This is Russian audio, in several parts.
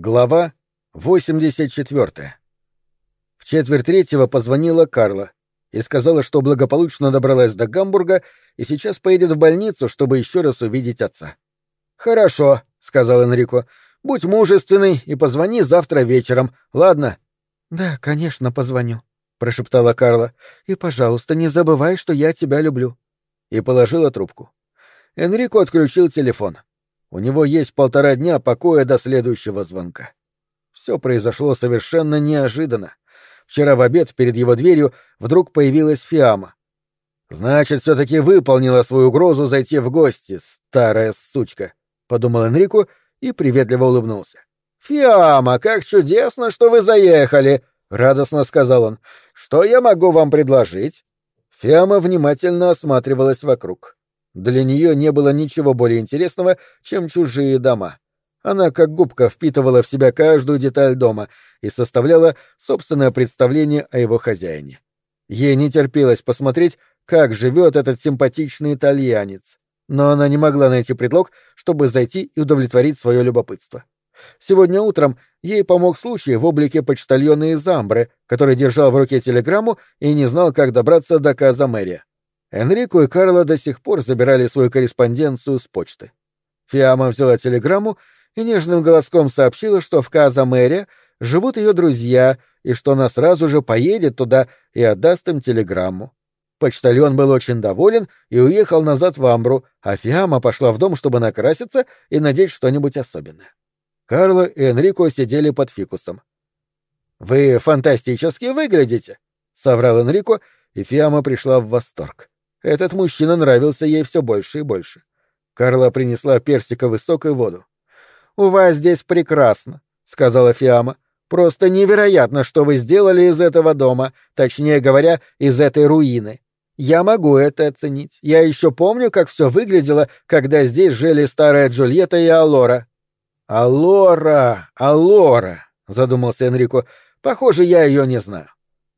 Глава 84. В четверть третьего позвонила Карла и сказала, что благополучно добралась до Гамбурга и сейчас поедет в больницу, чтобы еще раз увидеть отца. «Хорошо», — сказал Энрико. «Будь мужественный и позвони завтра вечером, ладно?» «Да, конечно, позвоню», — прошептала Карла. «И, пожалуйста, не забывай, что я тебя люблю». И положила трубку. Энрико отключил телефон. У него есть полтора дня покоя до следующего звонка. Все произошло совершенно неожиданно. Вчера в обед перед его дверью вдруг появилась Фиама. «Значит, все-таки выполнила свою угрозу зайти в гости, старая сучка», — подумал Энрико и приветливо улыбнулся. «Фиама, как чудесно, что вы заехали!» — радостно сказал он. «Что я могу вам предложить?» Фиама внимательно осматривалась вокруг. Для нее не было ничего более интересного, чем чужие дома. Она как губка впитывала в себя каждую деталь дома и составляла собственное представление о его хозяине. Ей не терпелось посмотреть, как живет этот симпатичный итальянец, но она не могла найти предлог, чтобы зайти и удовлетворить свое любопытство. Сегодня утром ей помог случай в облике почтальона из Амбры, который держал в руке телеграмму и не знал, как добраться до Каза Мэрия. Энрико и Карла до сих пор забирали свою корреспонденцию с почты. Фиама взяла телеграмму и нежным голоском сообщила, что в Каза-Мэре живут ее друзья и что она сразу же поедет туда и отдаст им телеграмму. Почтальон был очень доволен и уехал назад в Амбру, а Фиама пошла в дом, чтобы накраситься и надеть что-нибудь особенное. Карла и Энрико сидели под фикусом. «Вы фантастически выглядите», — соврал Энрико, и Фиама пришла в восторг. Этот мужчина нравился ей все больше и больше. Карла принесла персиковый сок и воду. «У вас здесь прекрасно», — сказала Фиама. «Просто невероятно, что вы сделали из этого дома, точнее говоря, из этой руины. Я могу это оценить. Я еще помню, как все выглядело, когда здесь жили старая Джульетта и Алора». «Алора, Алора», — задумался Энрико. «Похоже, я ее не знаю».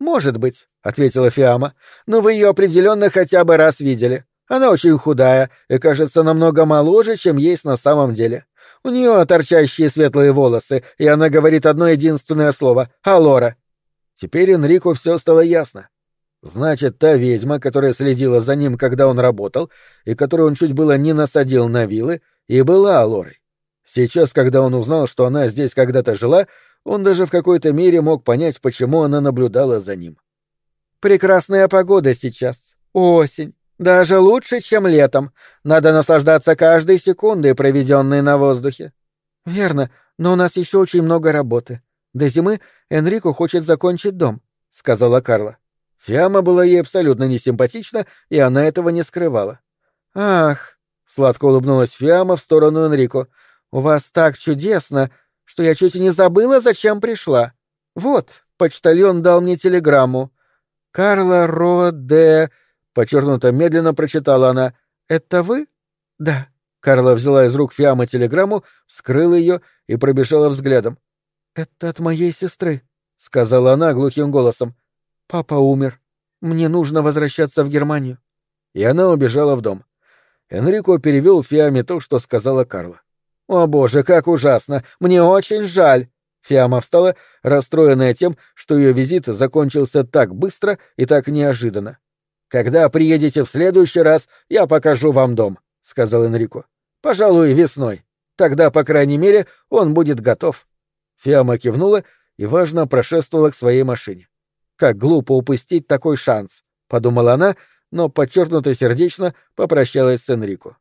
«Может быть», — ответила Фиама, — «но вы ее определенно хотя бы раз видели. Она очень худая и кажется намного моложе, чем есть на самом деле. У нее торчащие светлые волосы, и она говорит одно единственное слово — «Алора». Теперь Энрику все стало ясно. Значит, та ведьма, которая следила за ним, когда он работал, и которую он чуть было не насадил на вилы, и была Алорой. Сейчас, когда он узнал, что она здесь когда-то жила, он даже в какой-то мере мог понять, почему она наблюдала за ним. «Прекрасная погода сейчас. Осень. Даже лучше, чем летом. Надо наслаждаться каждой секундой, проведенной на воздухе». «Верно, но у нас еще очень много работы. До зимы Энрико хочет закончить дом», — сказала Карла. Фиама была ей абсолютно несимпатична, и она этого не скрывала. «Ах», — сладко улыбнулась Фиама в сторону Энрико, — «у вас так чудесно, что я чуть и не забыла, зачем пришла. Вот, почтальон дал мне телеграмму. Карла Роде... Подчеркнуто медленно прочитала она. «Это вы?» «Да». Карла взяла из рук Фиама телеграмму, вскрыла ее и пробежала взглядом. «Это от моей сестры», — сказала она глухим голосом. «Папа умер. Мне нужно возвращаться в Германию». И она убежала в дом. Энрико перевел Фиаме то, что сказала Карла. «О боже, как ужасно! Мне очень жаль!» Фиама встала, расстроенная тем, что ее визит закончился так быстро и так неожиданно. «Когда приедете в следующий раз, я покажу вам дом», — сказал Энрико. «Пожалуй, весной. Тогда, по крайней мере, он будет готов». Фиама кивнула и, важно, прошествовала к своей машине. «Как глупо упустить такой шанс», — подумала она, но подчеркнуто сердечно попрощалась с Энрико.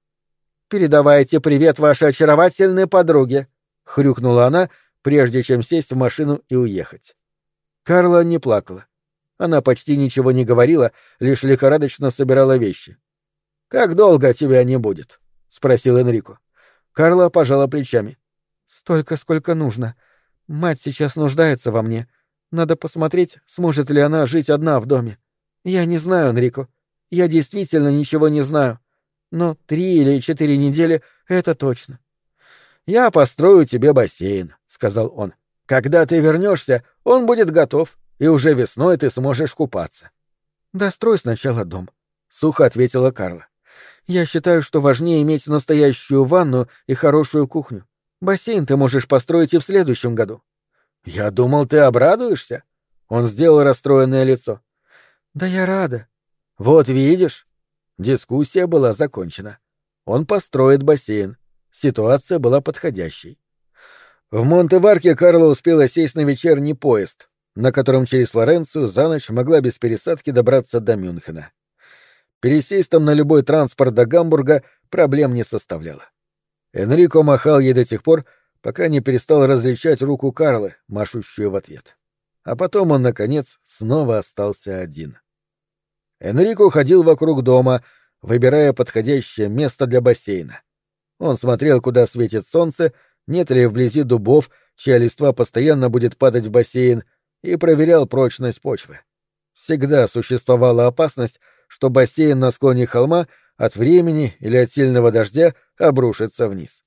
«Передавайте привет вашей очаровательной подруге», — хрюкнула она, прежде чем сесть в машину и уехать. Карла не плакала. Она почти ничего не говорила, лишь лихорадочно собирала вещи. «Как долго тебя не будет?» — спросил Энрико. Карла пожала плечами. «Столько, сколько нужно. Мать сейчас нуждается во мне. Надо посмотреть, сможет ли она жить одна в доме. Я не знаю, Энрико. Я действительно ничего не знаю но три или четыре недели — это точно. «Я построю тебе бассейн», — сказал он. «Когда ты вернешься, он будет готов, и уже весной ты сможешь купаться». «Дострой сначала дом», — сухо ответила Карла. «Я считаю, что важнее иметь настоящую ванну и хорошую кухню. Бассейн ты можешь построить и в следующем году. Я думал, ты обрадуешься. Он сделал расстроенное лицо. Да я рада. Вот видишь. Дискуссия была закончена. Он построит бассейн. Ситуация была подходящей. В Монте-Варке Карла успела сесть на вечерний поезд, на котором через Флоренцию за ночь могла без пересадки добраться до Мюнхена. Пересесть там на любой транспорт до Гамбурга проблем не составляло. Энрико махал ей до тех пор, пока не перестал различать руку Карлы, машущую в ответ. А потом он, наконец, снова остался один. Энрико ходил вокруг дома, выбирая подходящее место для бассейна. Он смотрел, куда светит солнце, нет ли вблизи дубов, чья листва постоянно будет падать в бассейн, и проверял прочность почвы. Всегда существовала опасность, что бассейн на склоне холма от времени или от сильного дождя обрушится вниз.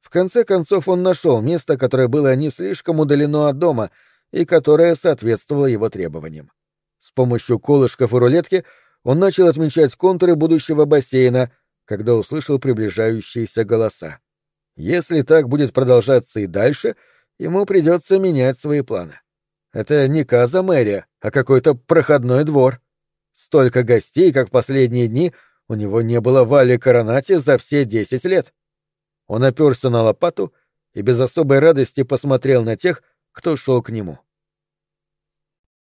В конце концов он нашел место, которое было не слишком удалено от дома и которое соответствовало его требованиям. С помощью колышков и рулетки он начал отмечать контуры будущего бассейна, когда услышал приближающиеся голоса. Если так будет продолжаться и дальше, ему придется менять свои планы. Это не Каза мэрия, а какой-то проходной двор. Столько гостей, как в последние дни, у него не было в Алле Коронате за все десять лет. Он оперся на лопату и без особой радости посмотрел на тех, кто шел к нему. —